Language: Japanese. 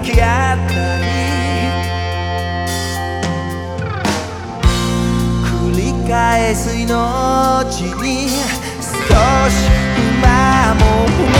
抱き合ったり。繰り返す命に少し今も